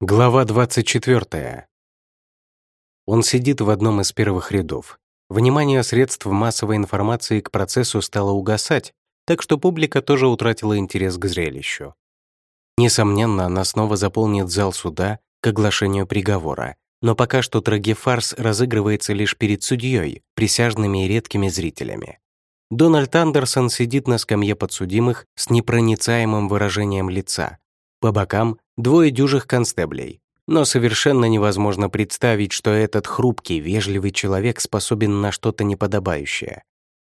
Глава 24. Он сидит в одном из первых рядов. Внимание средств массовой информации к процессу стало угасать, так что публика тоже утратила интерес к зрелищу. Несомненно, она снова заполнит зал суда к оглашению приговора, но пока что трагефарс разыгрывается лишь перед судьей, присяжными и редкими зрителями. Дональд Андерсон сидит на скамье подсудимых с непроницаемым выражением лица. По бокам двое дюжих констеблей. Но совершенно невозможно представить, что этот хрупкий, вежливый человек способен на что-то неподобающее.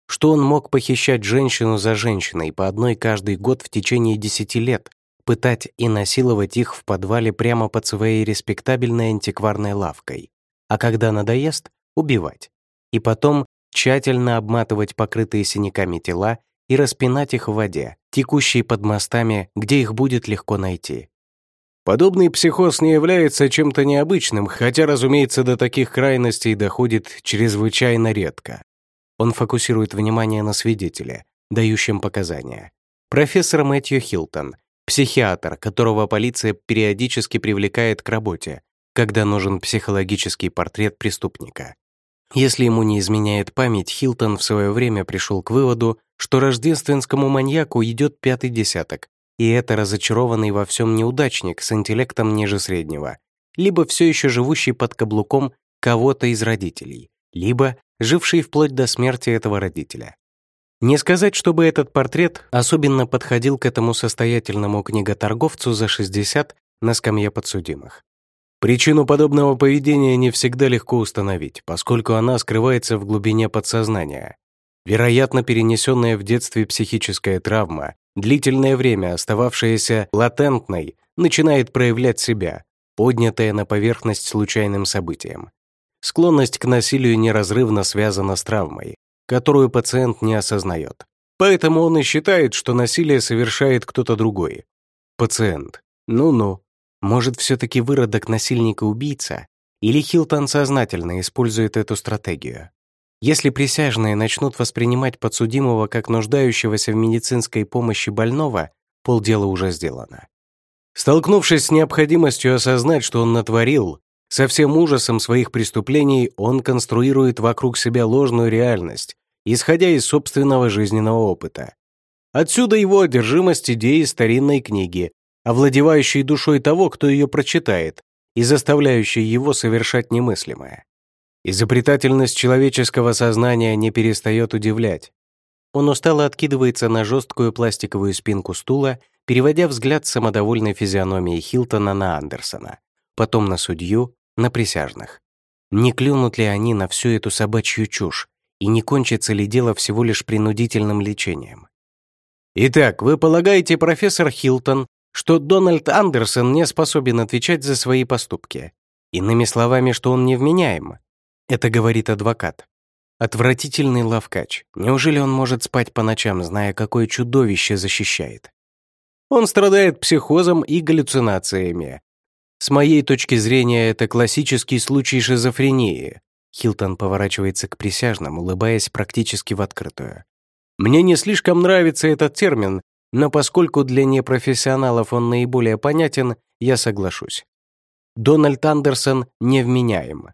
Что он мог похищать женщину за женщиной по одной каждый год в течение десяти лет, пытать и насиловать их в подвале прямо под своей респектабельной антикварной лавкой, а когда надоест — убивать. И потом тщательно обматывать покрытые синяками тела и распинать их в воде, текущей под мостами, где их будет легко найти. Подобный психоз не является чем-то необычным, хотя, разумеется, до таких крайностей доходит чрезвычайно редко. Он фокусирует внимание на свидетеле, дающем показания. Профессор Мэтью Хилтон, психиатр, которого полиция периодически привлекает к работе, когда нужен психологический портрет преступника. Если ему не изменяет память, Хилтон в свое время пришел к выводу, что рождественскому маньяку идет пятый десяток, и это разочарованный во всем неудачник с интеллектом ниже среднего, либо все еще живущий под каблуком кого-то из родителей, либо живший вплоть до смерти этого родителя. Не сказать, чтобы этот портрет особенно подходил к этому состоятельному книготорговцу за 60 на скамье подсудимых. Причину подобного поведения не всегда легко установить, поскольку она скрывается в глубине подсознания. Вероятно, перенесенная в детстве психическая травма длительное время остававшаяся латентной, начинает проявлять себя, поднятая на поверхность случайным событием. Склонность к насилию неразрывно связана с травмой, которую пациент не осознает. Поэтому он и считает, что насилие совершает кто-то другой. Пациент. Ну-ну. Может, все-таки выродок насильника-убийца? Или Хилтон сознательно использует эту стратегию? Если присяжные начнут воспринимать подсудимого как нуждающегося в медицинской помощи больного, полдела уже сделано. Столкнувшись с необходимостью осознать, что он натворил, со всем ужасом своих преступлений он конструирует вокруг себя ложную реальность, исходя из собственного жизненного опыта. Отсюда его одержимость идеей старинной книги, овладевающей душой того, кто ее прочитает, и заставляющей его совершать немыслимое. Изобретательность человеческого сознания не перестает удивлять. Он устало откидывается на жесткую пластиковую спинку стула, переводя взгляд с самодовольной физиономии Хилтона на Андерсона, потом на судью, на присяжных. Не клюнут ли они на всю эту собачью чушь, и не кончится ли дело всего лишь принудительным лечением? Итак, вы полагаете, профессор Хилтон, что Дональд Андерсон не способен отвечать за свои поступки? Иными словами, что он невменяем? Это говорит адвокат. Отвратительный лавкач. Неужели он может спать по ночам, зная, какое чудовище защищает? Он страдает психозом и галлюцинациями. С моей точки зрения, это классический случай шизофрении. Хилтон поворачивается к присяжным, улыбаясь практически в открытую. Мне не слишком нравится этот термин, но поскольку для непрофессионалов он наиболее понятен, я соглашусь. Дональд Андерсон невменяем.